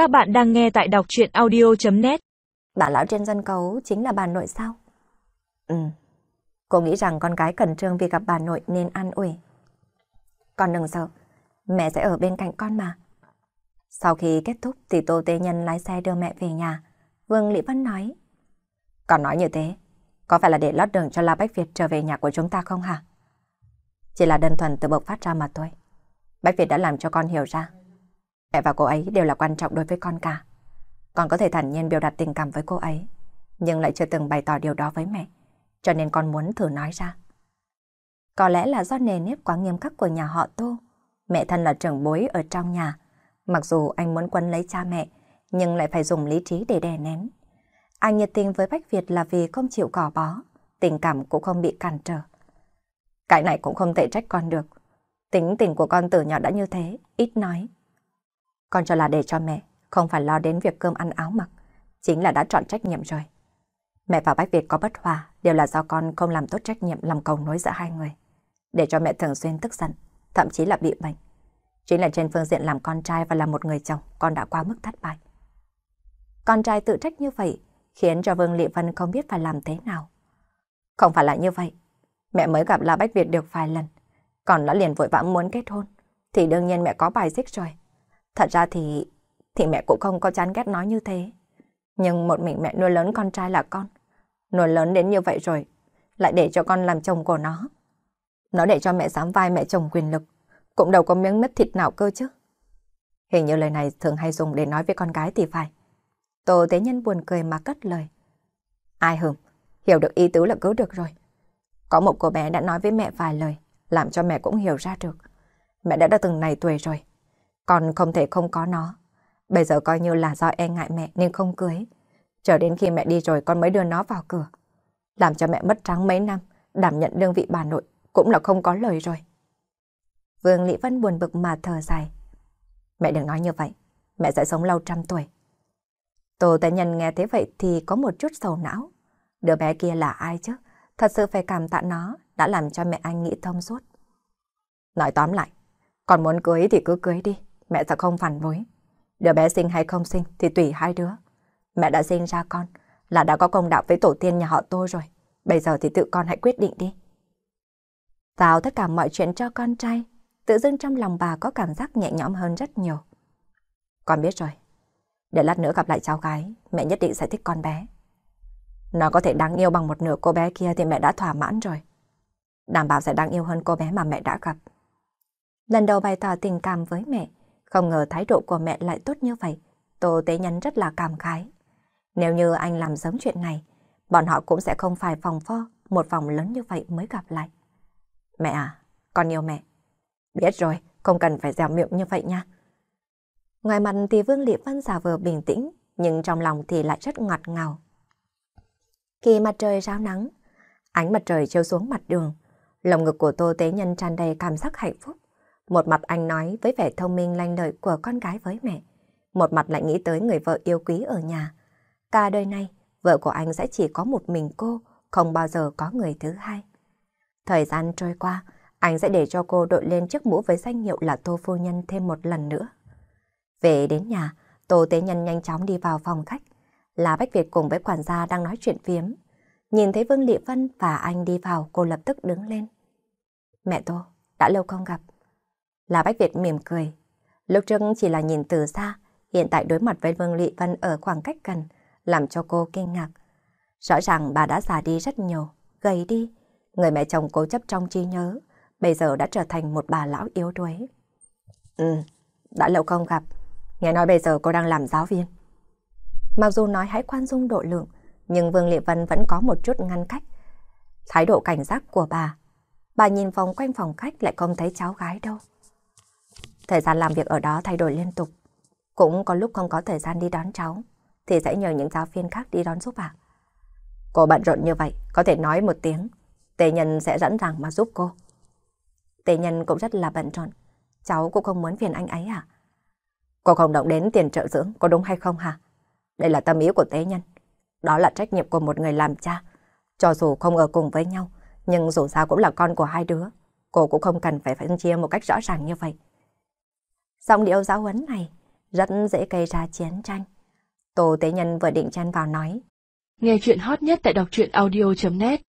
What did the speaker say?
Các bạn đang nghe tại đọc chuyện audio.net Bà lão trên dân khấu chính là bà nội sao? Ừ. Cô nghĩ rằng con gái cần trương vì gặp bà nội nên an ủi. Con đừng sợ, mẹ sẽ ở bên cạnh con mà. Sau khi kết thúc thì Tô Tê Nhân lái xe đưa mẹ về nhà. Vương Lý Vân nói. Con nói như thế, có phải là để lót đường cho La Bách Việt trở về nhà của chúng ta không hả? Chỉ là đơn thuần từ bộc phát ra mà thôi. Bách Việt đã làm cho con hiểu ra. Mẹ và cô ấy đều là quan trọng đối với con cả. Con có thể thản nhiên biểu đạt tình cảm với cô ấy, nhưng lại chưa từng bày tỏ điều đó với mẹ. Cho nên con muốn thử nói ra. Có lẽ là do nề nếp quá nghiêm khắc của nhà họ Tô. Mẹ thân là trưởng bối ở trong nhà. Mặc dù anh muốn quấn lấy cha mẹ, nhưng lại phải dùng lý trí để đè nén. Anh nhiệt tình với Bách Việt là vì không chịu cỏ bó, tình cảm cũng không bị cản trở. Cái này cũng không thể trách con được. Tính tình của con từ nhỏ đã như thế, ít nói. Con cho là để cho mẹ, không phải lo đến việc cơm ăn áo mặc, chính là đã chọn trách nhiệm rồi. Mẹ và Bách Việt có bất hòa đều là do con không làm tốt trách nhiệm làm cầu nối giữa hai người. Để cho mẹ thường xuyên tức giận, thậm chí là bị bệnh. Chính là trên phương diện làm con trai và là một người chồng, con đã quá mức thất bại. Con trai tự trách như vậy, khiến cho Vương Lị Vân không biết phải làm thế nào. Không phải là như vậy. Mẹ mới gặp La Bách Việt được vài lần, còn đã liền vội vã muốn kết hôn, thì đương nhiên mẹ có bài xích rồi. Thật ra thì... thì mẹ cũng không có chán ghét nói như thế. Nhưng một mình mẹ nuôi lớn con trai là con. Nuôi lớn đến như vậy rồi, lại để cho con làm chồng của nó. Nó để cho mẹ dám vai mẹ chồng quyền lực, cũng đâu có miếng mứt thịt nào cơ chứ. Hình như lời này thường hay dùng để nói với con gái thì phải. Tô Tế Nhân buồn cười mà cất lời. Ai hừm, hiểu được ý tứ là cứu được rồi. Có một cô bé đã nói với mẹ vài lời, làm cho mẹ cũng hiểu ra được. Mẹ đã đã từng này tuổi rồi, con không thể không có nó. Bây giờ coi như là do e ngại mẹ nên không cưới. Chờ đến khi mẹ đi rồi con mới đưa nó vào cửa. Làm cho mẹ mất trắng mấy năm, đảm nhận đương vị bà nội, cũng là không có lời rồi. Vương Lý Vân buồn bực mà thở dài. Mẹ đừng nói như vậy, mẹ sẽ sống lâu trăm tuổi. Tô Tế Nhân nghe thế vậy thì có một chút sầu não. Đứa bé kia là ai chứ? Thật sự phải cảm tạ nó, đã làm cho mẹ anh nghĩ thông suốt. Nói tóm lại, còn muốn cưới thì cứ cưới đi, mẹ sẽ không phản đối. Đứa bé sinh hay không sinh thì tùy hai đứa. Mẹ đã sinh ra con, là đã có công đạo với tổ tiên nhà họ tôi rồi. Bây giờ thì tự con hãy quyết định đi. Giao tất cả mọi chuyện cho con trai, tự dưng trong lòng bà có cảm giác nhẹ nhõm hơn rất nhiều. Con biết rồi, để lát nữa gặp lại cháu gái, mẹ nhất định sẽ thích con bé. Nó có thể đáng yêu bằng một nửa cô bé kia thì mẹ đã thỏa mãn rồi. Đảm bảo sẽ đáng yêu hơn cô bé mà mẹ đã gặp. Lần đầu bày tỏ tình cảm với mẹ, không ngờ thái độ của mẹ lại tốt như vậy. Tô Tế Nhân rất là cảm khái. Nếu như anh làm giống chuyện này, bọn họ cũng sẽ không phải phòng pho một phòng lớn như vậy mới gặp lại. Mẹ à, con yêu mẹ. Biết rồi, không cần phải dẻo miệng như vậy nha. Ngoài mặt thì Vương Lị Vân giả vờ bình tĩnh, nhưng trong lòng thì lại rất ngọt ngào. Khi mặt trời ráo nắng, ánh mặt trời chiếu xuống mặt đường, lồng ngực của Tô Tế Nhân tràn đầy cảm giác hạnh phúc. Một mặt anh nói với vẻ thông minh lanh lợi của con gái với mẹ, một mặt lại nghĩ tới người vợ yêu quý ở nhà. Cả đời này, vợ của anh sẽ chỉ có một mình cô, không bao giờ có người thứ hai. Thời gian trôi qua, anh sẽ để cho cô đội lên chiếc mũ với danh hiệu là Tô Phu Nhân thêm một lần nữa. Về đến nhà, Tô Tế Nhân nhanh chóng đi vào phòng khách. Là Bách Việt cùng với quản gia đang nói chuyện phiếm. Nhìn thấy Vương Lị Vân và anh đi vào, cô lập tức đứng lên. Mẹ Tô, đã lâu không gặp. Là Bách Việt mỉm cười. Lúc trước chỉ là nhìn từ xa, hiện tại đối mặt với Vương Lị Vân ở khoảng cách gần, làm cho cô kinh ngạc. Rõ ràng bà đã già đi rất nhiều, gầy đi. Người mẹ chồng cố chấp trong trí nhớ, bây giờ đã trở thành một bà lão yếu đuối. Ừ, đã lâu không gặp. Nghe nói bây giờ cô đang làm giáo viên. Mặc dù nói hãy khoan dung độ lượng, nhưng Vương Lị Vân vẫn có một chút ngăn cách. Thái độ cảnh giác của bà. Bà nhìn vòng quanh phòng khách lại không thấy cháu gái đâu. Thời gian làm việc ở đó thay đổi liên tục. Cũng có lúc không có thời gian đi đón cháu, thì sẽ nhờ những giáo viên khác đi đón giúp bà. Cô bận rộn như vậy, có thể nói một tiếng. Tề nhân sẽ dẫn rằng mà giúp cô. Tề nhân cũng rất là bận rộn. Cháu cũng không muốn phiền anh ấy à? Cô không động đến tiền trợ dưỡng, có đúng hay không hả? Đây là tâm ý của tế nhân. Đó là trách nhiệm của một người làm cha. Cho dù không ở cùng với nhau, nhưng dù sao cũng là con của hai đứa. Cô cũng không cần phải phân chia một cách rõ ràng như vậy. Giọng điệu giáo huấn này rất dễ gây ra chiến tranh. Tô Tế Nhân vừa định chen vào nói. Nghe chuyện hot nhất tại đọc truyện audio.net